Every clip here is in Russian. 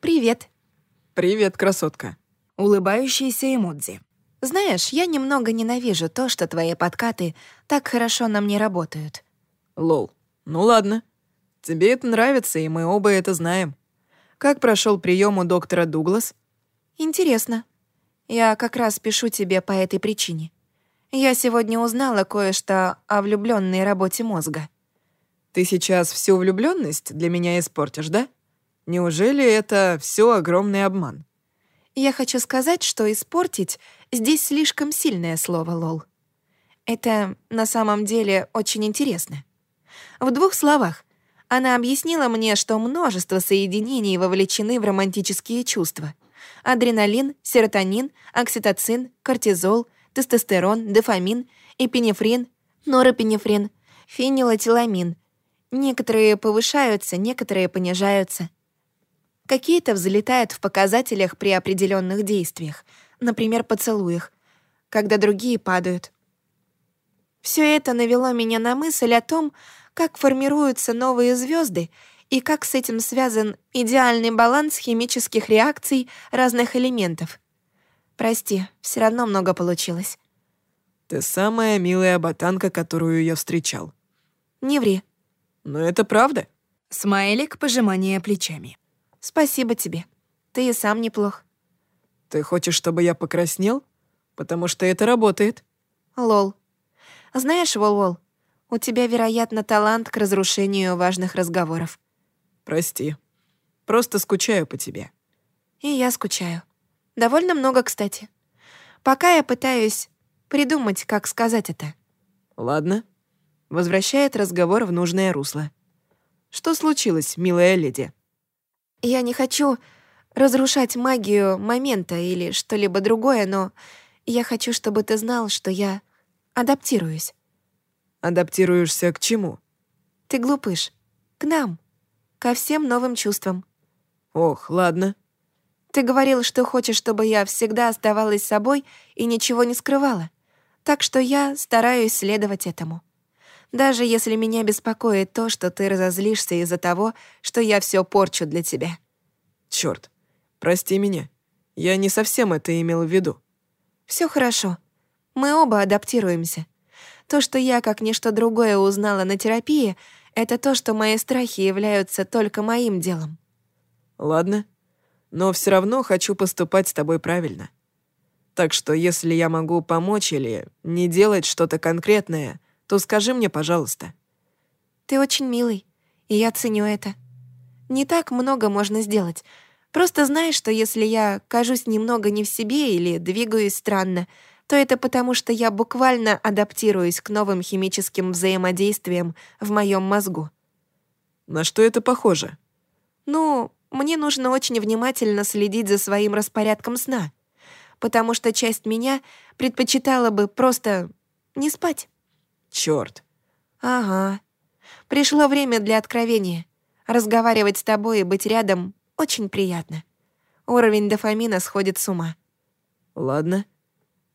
Привет. Привет, красотка. Улыбающийся эмодзи. Знаешь, я немного ненавижу то, что твои подкаты так хорошо на мне работают. Лол. Ну ладно. Тебе это нравится, и мы оба это знаем. Как прошел прием у доктора Дуглас? Интересно. Я как раз пишу тебе по этой причине. Я сегодня узнала кое-что о влюбленной работе мозга. Ты сейчас всю влюбленность для меня испортишь, да? Неужели это все огромный обман? Я хочу сказать, что «испортить» здесь слишком сильное слово, Лол. Это на самом деле очень интересно. В двух словах, она объяснила мне, что множество соединений вовлечены в романтические чувства. Адреналин, серотонин, окситоцин, кортизол, тестостерон, дофамин, эпинефрин, норопинефрин, фенилэтиламин. Некоторые повышаются, некоторые понижаются. Какие-то взлетают в показателях при определенных действиях, например, поцелуях, когда другие падают. Все это навело меня на мысль о том, как формируются новые звезды и как с этим связан идеальный баланс химических реакций разных элементов. Прости, все равно много получилось. Ты самая милая ботанка, которую я встречал. Не ври. Но это правда. Смайлик пожимания плечами. Спасибо тебе. Ты и сам неплох. Ты хочешь, чтобы я покраснел? Потому что это работает. Лол. Знаешь, Вол-Вол, у тебя, вероятно, талант к разрушению важных разговоров. Прости. Просто скучаю по тебе. И я скучаю. Довольно много, кстати. Пока я пытаюсь придумать, как сказать это. Ладно. Возвращает разговор в нужное русло. Что случилось, милая леди? Я не хочу разрушать магию момента или что-либо другое, но я хочу, чтобы ты знал, что я адаптируюсь. Адаптируешься к чему? Ты глупыш. К нам. Ко всем новым чувствам. Ох, ладно. Ты говорил, что хочешь, чтобы я всегда оставалась собой и ничего не скрывала. Так что я стараюсь следовать этому. Даже если меня беспокоит то, что ты разозлишься из-за того, что я все порчу для тебя. Черт, прости меня. Я не совсем это имел в виду. Все хорошо. Мы оба адаптируемся. То, что я, как ничто другое, узнала на терапии, это то, что мои страхи являются только моим делом. Ладно, но все равно хочу поступать с тобой правильно. Так что если я могу помочь или не делать что-то конкретное, то скажи мне, пожалуйста. Ты очень милый, и я ценю это. Не так много можно сделать. Просто знай, что если я кажусь немного не в себе или двигаюсь странно, то это потому, что я буквально адаптируюсь к новым химическим взаимодействиям в моем мозгу. На что это похоже? Ну, мне нужно очень внимательно следить за своим распорядком сна, потому что часть меня предпочитала бы просто не спать. Чёрт. Ага. Пришло время для откровения. Разговаривать с тобой и быть рядом очень приятно. Уровень дофамина сходит с ума. Ладно.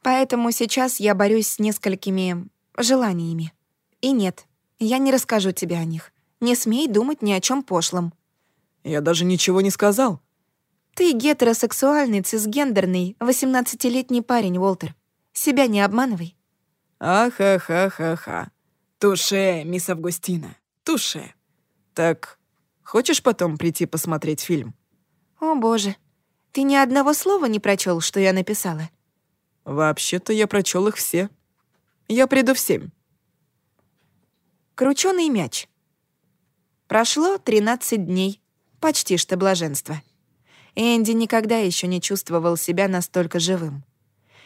Поэтому сейчас я борюсь с несколькими желаниями. И нет, я не расскажу тебе о них. Не смей думать ни о чем пошлом. Я даже ничего не сказал. Ты гетеросексуальный, цисгендерный, 18-летний парень, Уолтер. Себя не обманывай. Ахахахаха. Туше, мисс Августина, туше. Так, хочешь потом прийти посмотреть фильм? О, боже. Ты ни одного слова не прочел, что я написала? Вообще-то я прочел их все. Я приду в семь. Крученый мяч. Прошло 13 дней. Почти что блаженство. Энди никогда еще не чувствовал себя настолько живым.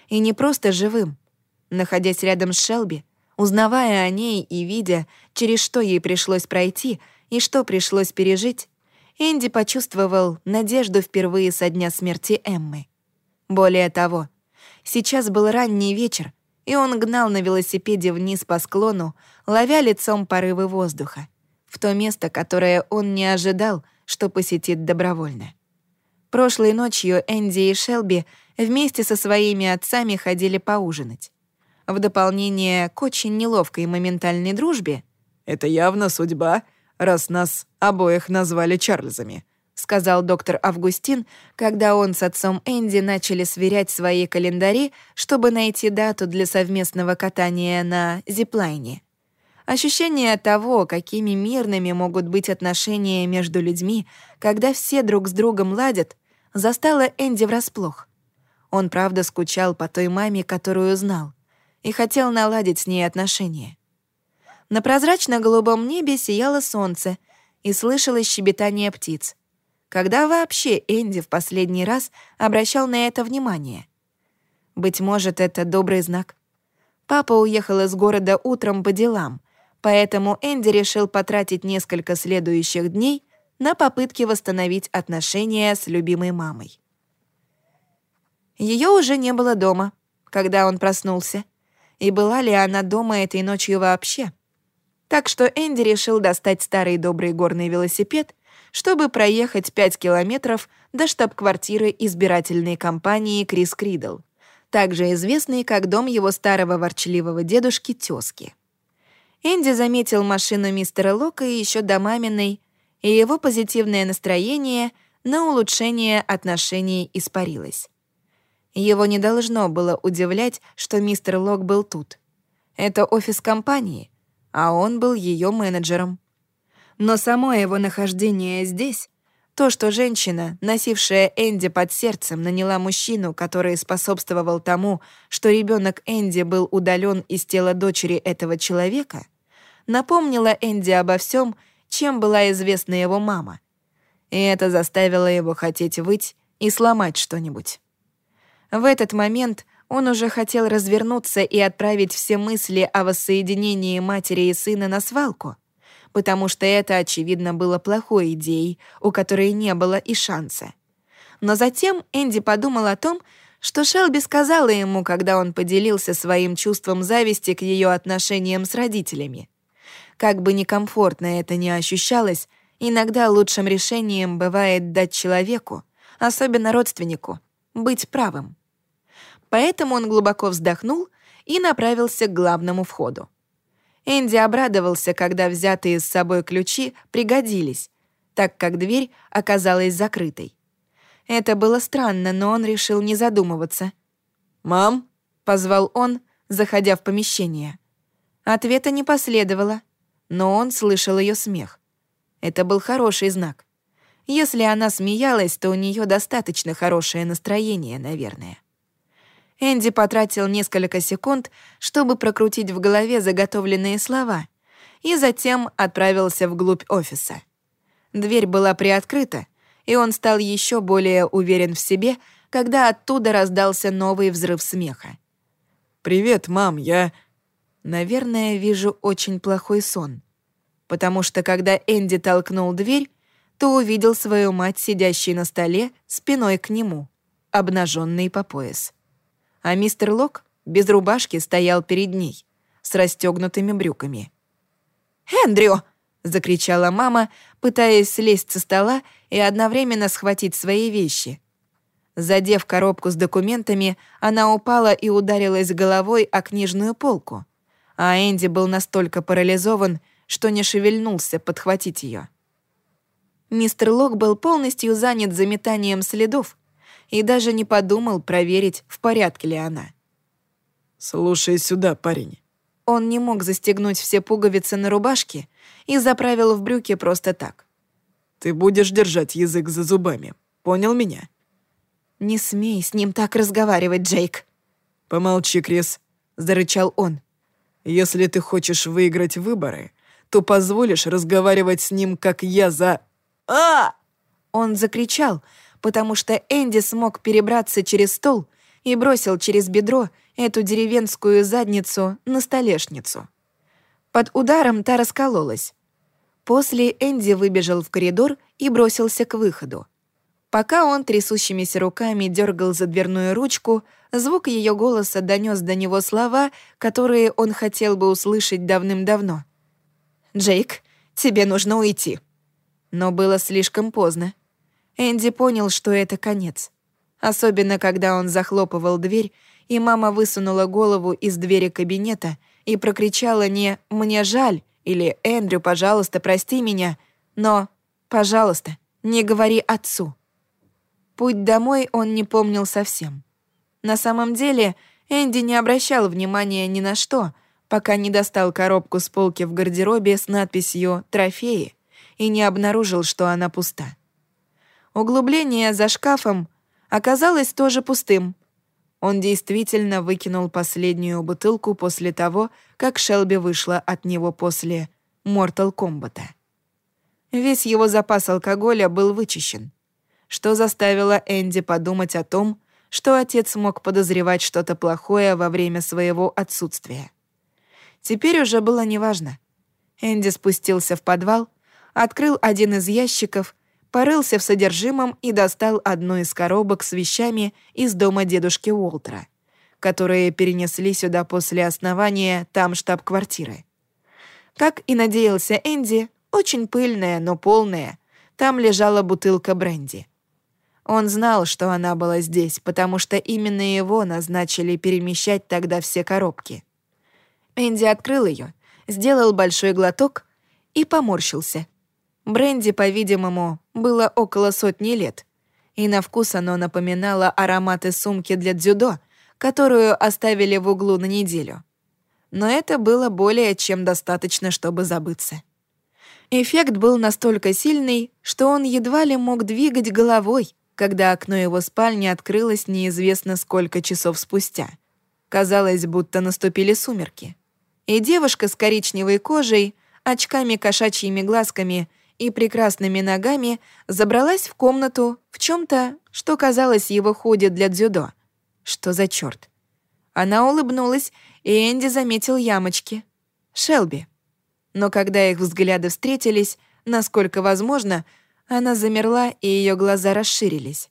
И не просто живым. Находясь рядом с Шелби, узнавая о ней и видя, через что ей пришлось пройти и что пришлось пережить, Энди почувствовал надежду впервые со дня смерти Эммы. Более того, Сейчас был ранний вечер, и он гнал на велосипеде вниз по склону, ловя лицом порывы воздуха, в то место, которое он не ожидал, что посетит добровольно. Прошлой ночью Энди и Шелби вместе со своими отцами ходили поужинать. В дополнение к очень неловкой моментальной дружбе «Это явно судьба, раз нас обоих назвали Чарльзами», сказал доктор Августин, когда он с отцом Энди начали сверять свои календари, чтобы найти дату для совместного катания на зиплайне. Ощущение того, какими мирными могут быть отношения между людьми, когда все друг с другом ладят, застало Энди врасплох. Он правда скучал по той маме, которую знал, и хотел наладить с ней отношения. На прозрачно-голубом небе сияло солнце, и слышалось щебетание птиц. Когда вообще Энди в последний раз обращал на это внимание? Быть может, это добрый знак. Папа уехал из города утром по делам, поэтому Энди решил потратить несколько следующих дней на попытки восстановить отношения с любимой мамой. Ее уже не было дома, когда он проснулся. И была ли она дома этой ночью вообще? Так что Энди решил достать старый добрый горный велосипед чтобы проехать 5 километров до штаб-квартиры избирательной кампании Крис Кридл, также известный как дом его старого ворчливого дедушки тёзки. Энди заметил машину мистера Лока еще до маминой, и его позитивное настроение на улучшение отношений испарилось. Его не должно было удивлять, что мистер Лок был тут. Это офис компании, а он был ее менеджером. Но само его нахождение здесь, то, что женщина, носившая Энди под сердцем, наняла мужчину, который способствовал тому, что ребенок Энди был удален из тела дочери этого человека, напомнило Энди обо всем, чем была известна его мама. И это заставило его хотеть выть и сломать что-нибудь. В этот момент он уже хотел развернуться и отправить все мысли о воссоединении матери и сына на свалку — потому что это, очевидно, было плохой идеей, у которой не было и шанса. Но затем Энди подумал о том, что Шелби сказала ему, когда он поделился своим чувством зависти к ее отношениям с родителями. Как бы некомфортно это ни ощущалось, иногда лучшим решением бывает дать человеку, особенно родственнику, быть правым. Поэтому он глубоко вздохнул и направился к главному входу. Энди обрадовался, когда взятые с собой ключи пригодились, так как дверь оказалась закрытой. Это было странно, но он решил не задумываться. «Мам?» — позвал он, заходя в помещение. Ответа не последовало, но он слышал ее смех. Это был хороший знак. Если она смеялась, то у нее достаточно хорошее настроение, наверное. Энди потратил несколько секунд, чтобы прокрутить в голове заготовленные слова, и затем отправился вглубь офиса. Дверь была приоткрыта, и он стал еще более уверен в себе, когда оттуда раздался новый взрыв смеха. «Привет, мам, я...» Наверное, вижу очень плохой сон. Потому что когда Энди толкнул дверь, то увидел свою мать, сидящей на столе, спиной к нему, обнаженной по пояс а мистер Лок без рубашки стоял перед ней, с расстегнутыми брюками. «Эндрю!» — закричала мама, пытаясь слезть со стола и одновременно схватить свои вещи. Задев коробку с документами, она упала и ударилась головой о книжную полку, а Энди был настолько парализован, что не шевельнулся подхватить ее. Мистер Лок был полностью занят заметанием следов, и даже не подумал проверить, в порядке ли она. «Слушай сюда, парень». Он не мог застегнуть все пуговицы на рубашке и заправил в брюки просто так. «Ты будешь держать язык за зубами. Понял меня?» «Не смей с ним так разговаривать, Джейк». «Помолчи, Крис», — зарычал он. «Если ты хочешь выиграть выборы, то позволишь разговаривать с ним, как я за...» «А!» Он закричал, потому что Энди смог перебраться через стол и бросил через бедро эту деревенскую задницу на столешницу. Под ударом та раскололась. После Энди выбежал в коридор и бросился к выходу. Пока он трясущимися руками дергал за дверную ручку, звук ее голоса донес до него слова, которые он хотел бы услышать давным-давно. «Джейк, тебе нужно уйти». Но было слишком поздно. Энди понял, что это конец. Особенно, когда он захлопывал дверь, и мама высунула голову из двери кабинета и прокричала не «мне жаль» или «Эндрю, пожалуйста, прости меня», но «пожалуйста, Не говори отцу. Путь домой он не помнил совсем. На самом деле, Энди не обращал внимания ни на что, пока не достал коробку с полки в гардеробе с надписью «Трофеи» и не обнаружил, что она пуста. Углубление за шкафом оказалось тоже пустым. Он действительно выкинул последнюю бутылку после того, как Шелби вышла от него после Mortal Kombat. Весь его запас алкоголя был вычищен что заставило Энди подумать о том, что отец мог подозревать что-то плохое во время своего отсутствия. Теперь уже было неважно. Энди спустился в подвал, открыл один из ящиков, порылся в содержимом и достал одну из коробок с вещами из дома дедушки Уолтера, которые перенесли сюда после основания там штаб-квартиры. Как и надеялся Энди, очень пыльная, но полная, там лежала бутылка бренди. Он знал, что она была здесь, потому что именно его назначили перемещать тогда все коробки. Энди открыл ее, сделал большой глоток и поморщился. Бренди, по-видимому, было около сотни лет, и на вкус оно напоминало ароматы сумки для дзюдо, которую оставили в углу на неделю. Но это было более чем достаточно, чтобы забыться. Эффект был настолько сильный, что он едва ли мог двигать головой, когда окно его спальни открылось неизвестно сколько часов спустя. Казалось, будто наступили сумерки. И девушка с коричневой кожей, очками кошачьими глазками и прекрасными ногами забралась в комнату в чем то что казалось его ходе для дзюдо. Что за черт? Она улыбнулась, и Энди заметил ямочки. Шелби. Но когда их взгляды встретились, насколько возможно, она замерла, и ее глаза расширились.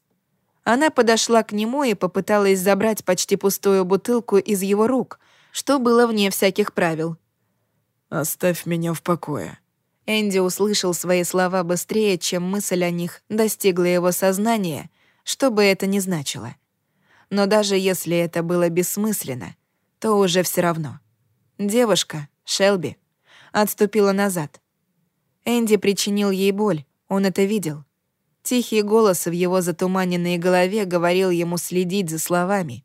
Она подошла к нему и попыталась забрать почти пустую бутылку из его рук, что было вне всяких правил. «Оставь меня в покое». Энди услышал свои слова быстрее, чем мысль о них достигла его сознания, что бы это ни значило. Но даже если это было бессмысленно, то уже все равно. Девушка, Шелби, отступила назад. Энди причинил ей боль, он это видел. Тихий голос в его затуманенной голове говорил ему следить за словами.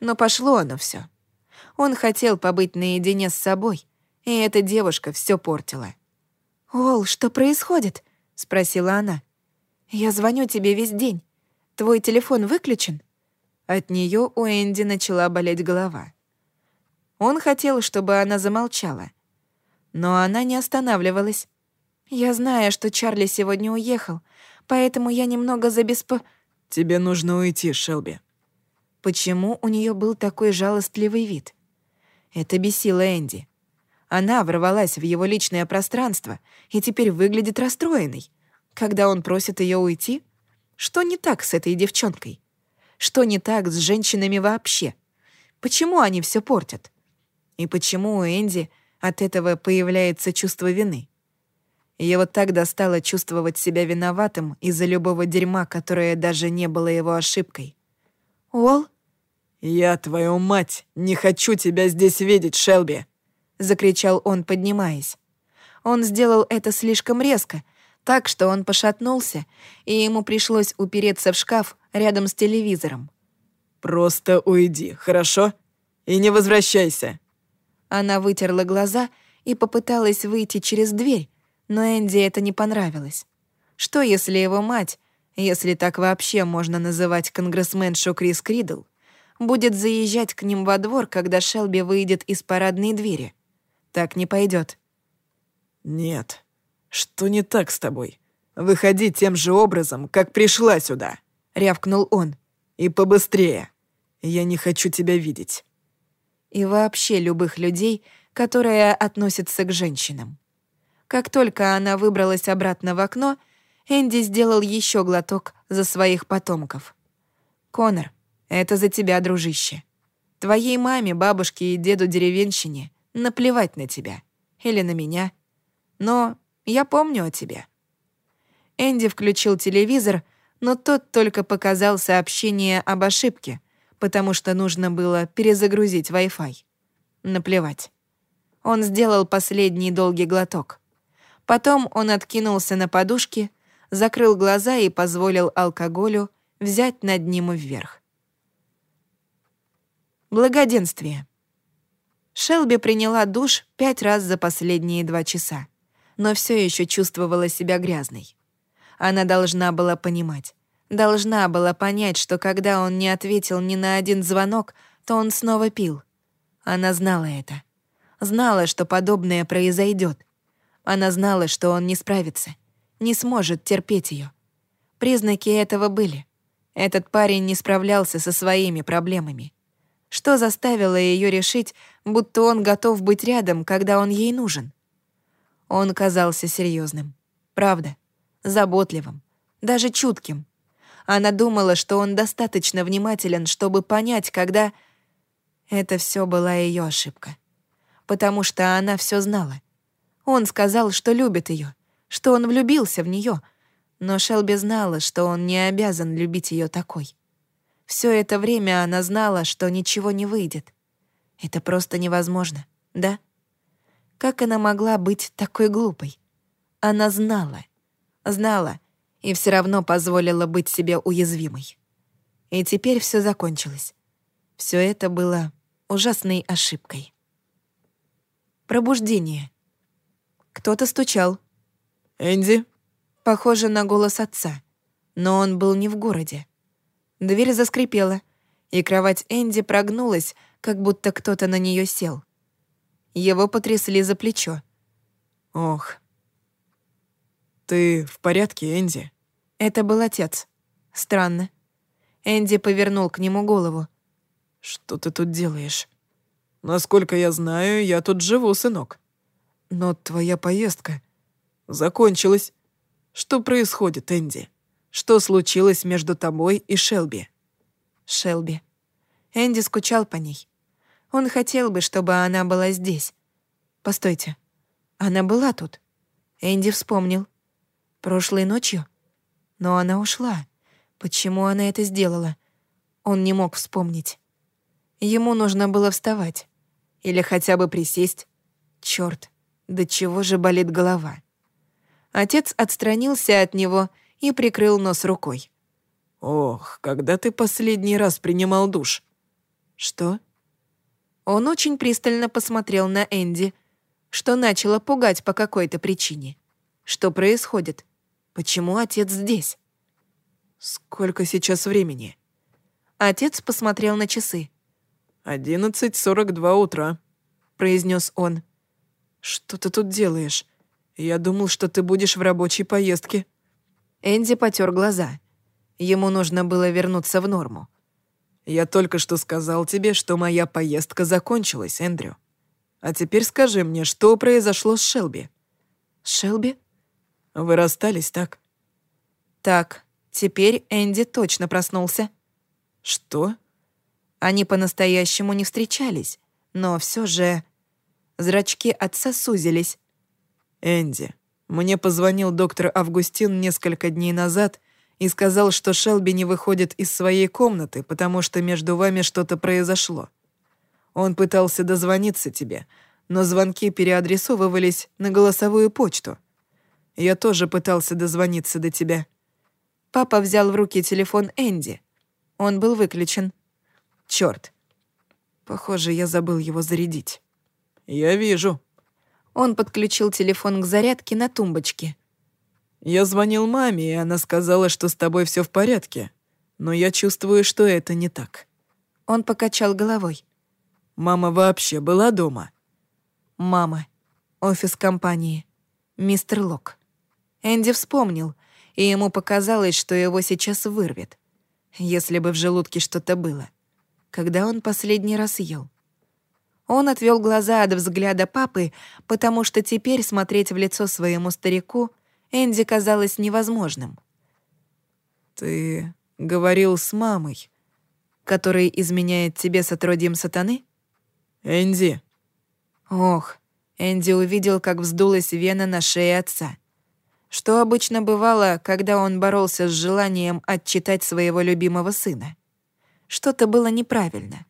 Но пошло оно все. Он хотел побыть наедине с собой, и эта девушка все портила. «Ол, что происходит?» — спросила она. «Я звоню тебе весь день. Твой телефон выключен?» От нее у Энди начала болеть голова. Он хотел, чтобы она замолчала. Но она не останавливалась. «Я знаю, что Чарли сегодня уехал, поэтому я немного забеспо...» «Тебе нужно уйти, Шелби». Почему у нее был такой жалостливый вид? Это бесило Энди. Она ворвалась в его личное пространство и теперь выглядит расстроенной. Когда он просит ее уйти? Что не так с этой девчонкой? Что не так с женщинами вообще? Почему они все портят? И почему у Энди от этого появляется чувство вины? Его так достало чувствовать себя виноватым из-за любого дерьма, которое даже не было его ошибкой. «Уолл?» «Я, твою мать, не хочу тебя здесь видеть, Шелби!» — закричал он, поднимаясь. Он сделал это слишком резко, так что он пошатнулся, и ему пришлось упереться в шкаф рядом с телевизором. «Просто уйди, хорошо? И не возвращайся!» Она вытерла глаза и попыталась выйти через дверь, но Энди это не понравилось. Что если его мать, если так вообще можно называть конгрессменшу Крис Кридл, будет заезжать к ним во двор, когда Шелби выйдет из парадной двери? Так не пойдет. «Нет. Что не так с тобой? Выходи тем же образом, как пришла сюда», — рявкнул он. «И побыстрее. Я не хочу тебя видеть». И вообще любых людей, которые относятся к женщинам. Как только она выбралась обратно в окно, Энди сделал еще глоток за своих потомков. «Конор, это за тебя, дружище. Твоей маме, бабушке и деду деревенщине наплевать на тебя. Или на меня. Но я помню о тебе». Энди включил телевизор, но тот только показал сообщение об ошибке, потому что нужно было перезагрузить Wi-Fi. Наплевать. Он сделал последний долгий глоток — Потом он откинулся на подушки, закрыл глаза и позволил алкоголю взять над ним вверх. Благоденствие. Шелби приняла душ пять раз за последние два часа, но все еще чувствовала себя грязной. Она должна была понимать, должна была понять, что когда он не ответил ни на один звонок, то он снова пил. Она знала это. Знала, что подобное произойдет. Она знала, что он не справится, не сможет терпеть ее. Признаки этого были. Этот парень не справлялся со своими проблемами. Что заставило ее решить, будто он готов быть рядом, когда он ей нужен? Он казался серьезным, правда, заботливым, даже чутким. Она думала, что он достаточно внимателен, чтобы понять, когда... Это все была ее ошибка. Потому что она все знала. Он сказал, что любит ее, что он влюбился в нее, но Шелби знала, что он не обязан любить ее такой. Все это время она знала, что ничего не выйдет. Это просто невозможно, да? Как она могла быть такой глупой? Она знала, знала, и все равно позволила быть себе уязвимой. И теперь все закончилось. Все это было ужасной ошибкой. Пробуждение. Кто-то стучал. «Энди?» Похоже на голос отца, но он был не в городе. Дверь заскрипела, и кровать Энди прогнулась, как будто кто-то на нее сел. Его потрясли за плечо. «Ох, ты в порядке, Энди?» Это был отец. Странно. Энди повернул к нему голову. «Что ты тут делаешь?» «Насколько я знаю, я тут живу, сынок». «Но твоя поездка...» «Закончилась. Что происходит, Энди? Что случилось между тобой и Шелби?» Шелби. Энди скучал по ней. Он хотел бы, чтобы она была здесь. Постойте. Она была тут. Энди вспомнил. Прошлой ночью? Но она ушла. Почему она это сделала? Он не мог вспомнить. Ему нужно было вставать. Или хотя бы присесть. Чёрт, до чего же болит голова. Отец отстранился от него и прикрыл нос рукой. «Ох, когда ты последний раз принимал душ?» «Что?» Он очень пристально посмотрел на Энди, что начало пугать по какой-то причине. Что происходит? Почему отец здесь? Сколько сейчас времени? Отец посмотрел на часы. «Одиннадцать сорок два утра», — произнес он. «Что ты тут делаешь? Я думал, что ты будешь в рабочей поездке». Энди потер глаза. Ему нужно было вернуться в норму. «Я только что сказал тебе, что моя поездка закончилась, Эндрю. А теперь скажи мне, что произошло с Шелби?» «Шелби?» Вы расстались, так? Так, теперь Энди точно проснулся. Что? Они по-настоящему не встречались, но все же... Зрачки отца сузились. Энди, мне позвонил доктор Августин несколько дней назад и сказал, что Шелби не выходит из своей комнаты, потому что между вами что-то произошло. Он пытался дозвониться тебе, но звонки переадресовывались на голосовую почту. Я тоже пытался дозвониться до тебя». Папа взял в руки телефон Энди. Он был выключен. Чёрт. Похоже, я забыл его зарядить. Я вижу. Он подключил телефон к зарядке на тумбочке. Я звонил маме, и она сказала, что с тобой все в порядке. Но я чувствую, что это не так. Он покачал головой. Мама вообще была дома? Мама. Офис компании. Мистер Лок. Энди вспомнил, и ему показалось, что его сейчас вырвет. Если бы в желудке что-то было. Когда он последний раз ел? Он отвел глаза от взгляда папы, потому что теперь смотреть в лицо своему старику Энди казалось невозможным. «Ты говорил с мамой, который изменяет тебе с отродьем сатаны?» «Энди». «Ох, Энди увидел, как вздулась вена на шее отца что обычно бывало, когда он боролся с желанием отчитать своего любимого сына. Что-то было неправильно.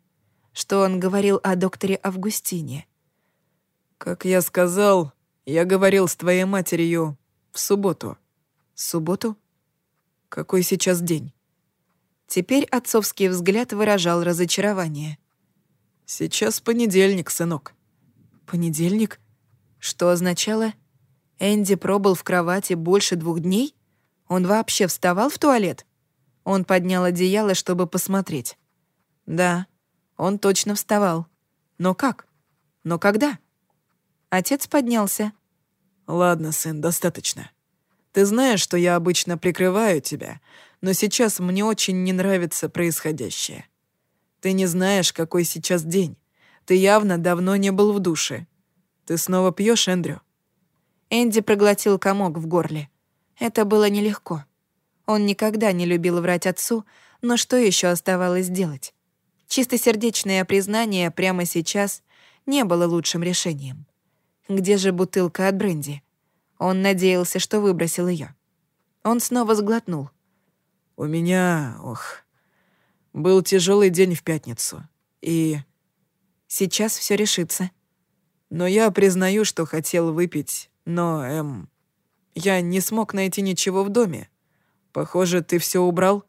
Что он говорил о докторе Августине. «Как я сказал, я говорил с твоей матерью в субботу». Субботу? Какой сейчас день? Теперь отцовский взгляд выражал разочарование. Сейчас понедельник, сынок. Понедельник? Что означало? Энди пробыл в кровати больше двух дней? Он вообще вставал в туалет? Он поднял одеяло, чтобы посмотреть. Да, он точно вставал. Но как? Но когда? Отец поднялся. «Ладно, сын, достаточно. Ты знаешь, что я обычно прикрываю тебя, но сейчас мне очень не нравится происходящее. Ты не знаешь, какой сейчас день. Ты явно давно не был в душе. Ты снова пьешь, Эндрю?» Энди проглотил комок в горле. Это было нелегко. Он никогда не любил врать отцу, но что еще оставалось делать? Чистосердечное признание прямо сейчас не было лучшим решением. Где же бутылка от бренди? Он надеялся, что выбросил ее. Он снова сглотнул. «У меня, ох, был тяжелый день в пятницу, и...» «Сейчас все решится». «Но я признаю, что хотел выпить, но, эм... Я не смог найти ничего в доме. Похоже, ты все убрал?»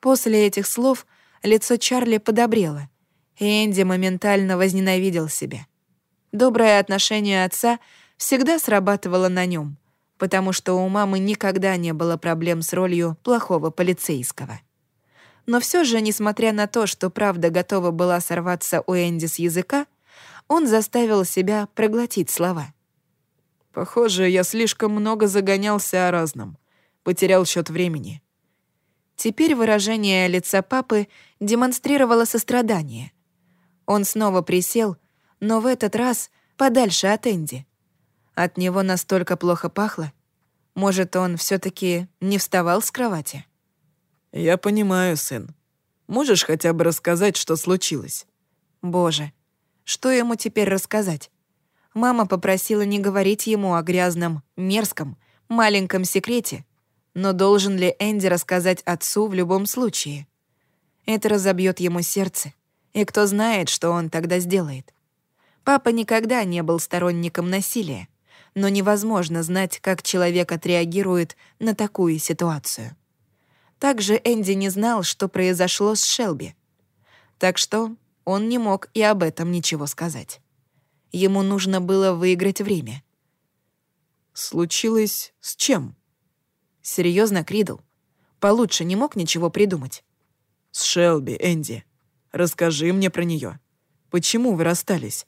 После этих слов лицо Чарли подобрело, Энди моментально возненавидел себя. Доброе отношение отца всегда срабатывало на нем, потому что у мамы никогда не было проблем с ролью плохого полицейского. Но все же, несмотря на то, что правда готова была сорваться у Энди с языка, он заставил себя проглотить слова. «Похоже, я слишком много загонялся о разном потерял счет времени. Теперь выражение лица папы демонстрировало сострадание. Он снова присел, но в этот раз подальше от Энди. От него настолько плохо пахло. Может, он все таки не вставал с кровати? «Я понимаю, сын. Можешь хотя бы рассказать, что случилось?» «Боже, что ему теперь рассказать?» Мама попросила не говорить ему о грязном, мерзком, маленьком секрете, но должен ли Энди рассказать отцу в любом случае? Это разобьет ему сердце, и кто знает, что он тогда сделает. Папа никогда не был сторонником насилия, но невозможно знать, как человек отреагирует на такую ситуацию. Также Энди не знал, что произошло с Шелби. Так что он не мог и об этом ничего сказать. Ему нужно было выиграть время. «Случилось с чем?» Серьезно, Кридл? Получше не мог ничего придумать? С Шелби, Энди. Расскажи мне про нее. Почему вы расстались?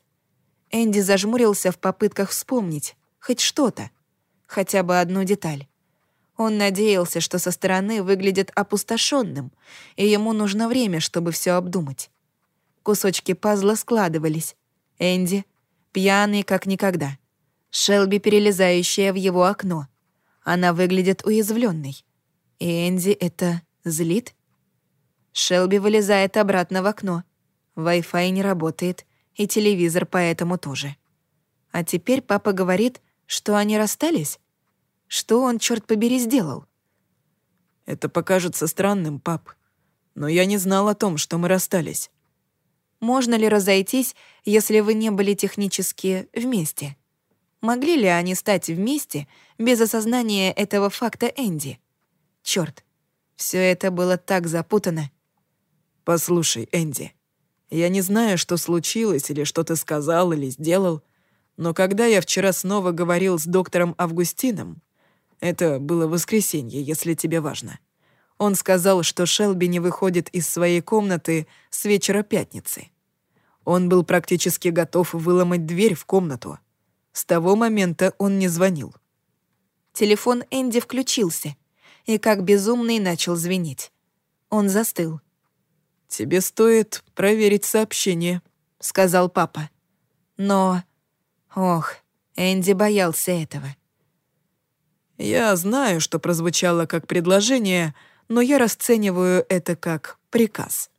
Энди зажмурился в попытках вспомнить хоть что-то, хотя бы одну деталь. Он надеялся, что со стороны выглядит опустошенным, и ему нужно время, чтобы все обдумать. Кусочки пазла складывались. Энди, пьяный как никогда. Шелби, перелезающая в его окно. Она выглядит уязвленной. И Энди это злит? Шелби вылезает обратно в окно. Wi-Fi не работает, и телевизор поэтому тоже. А теперь папа говорит, что они расстались? Что он, черт побери, сделал? Это покажется странным, пап. Но я не знал о том, что мы расстались. Можно ли разойтись, если вы не были технически вместе? Могли ли они стать вместе без осознания этого факта Энди? Чёрт, всё это было так запутано. «Послушай, Энди, я не знаю, что случилось или что ты сказал или сделал, но когда я вчера снова говорил с доктором Августином, это было воскресенье, если тебе важно, он сказал, что Шелби не выходит из своей комнаты с вечера пятницы. Он был практически готов выломать дверь в комнату, с того момента он не звонил. Телефон Энди включился и как безумный начал звенеть. Он застыл. «Тебе стоит проверить сообщение», — сказал папа. Но... Ох, Энди боялся этого. «Я знаю, что прозвучало как предложение, но я расцениваю это как приказ».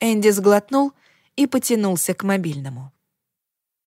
Энди сглотнул и потянулся к мобильному.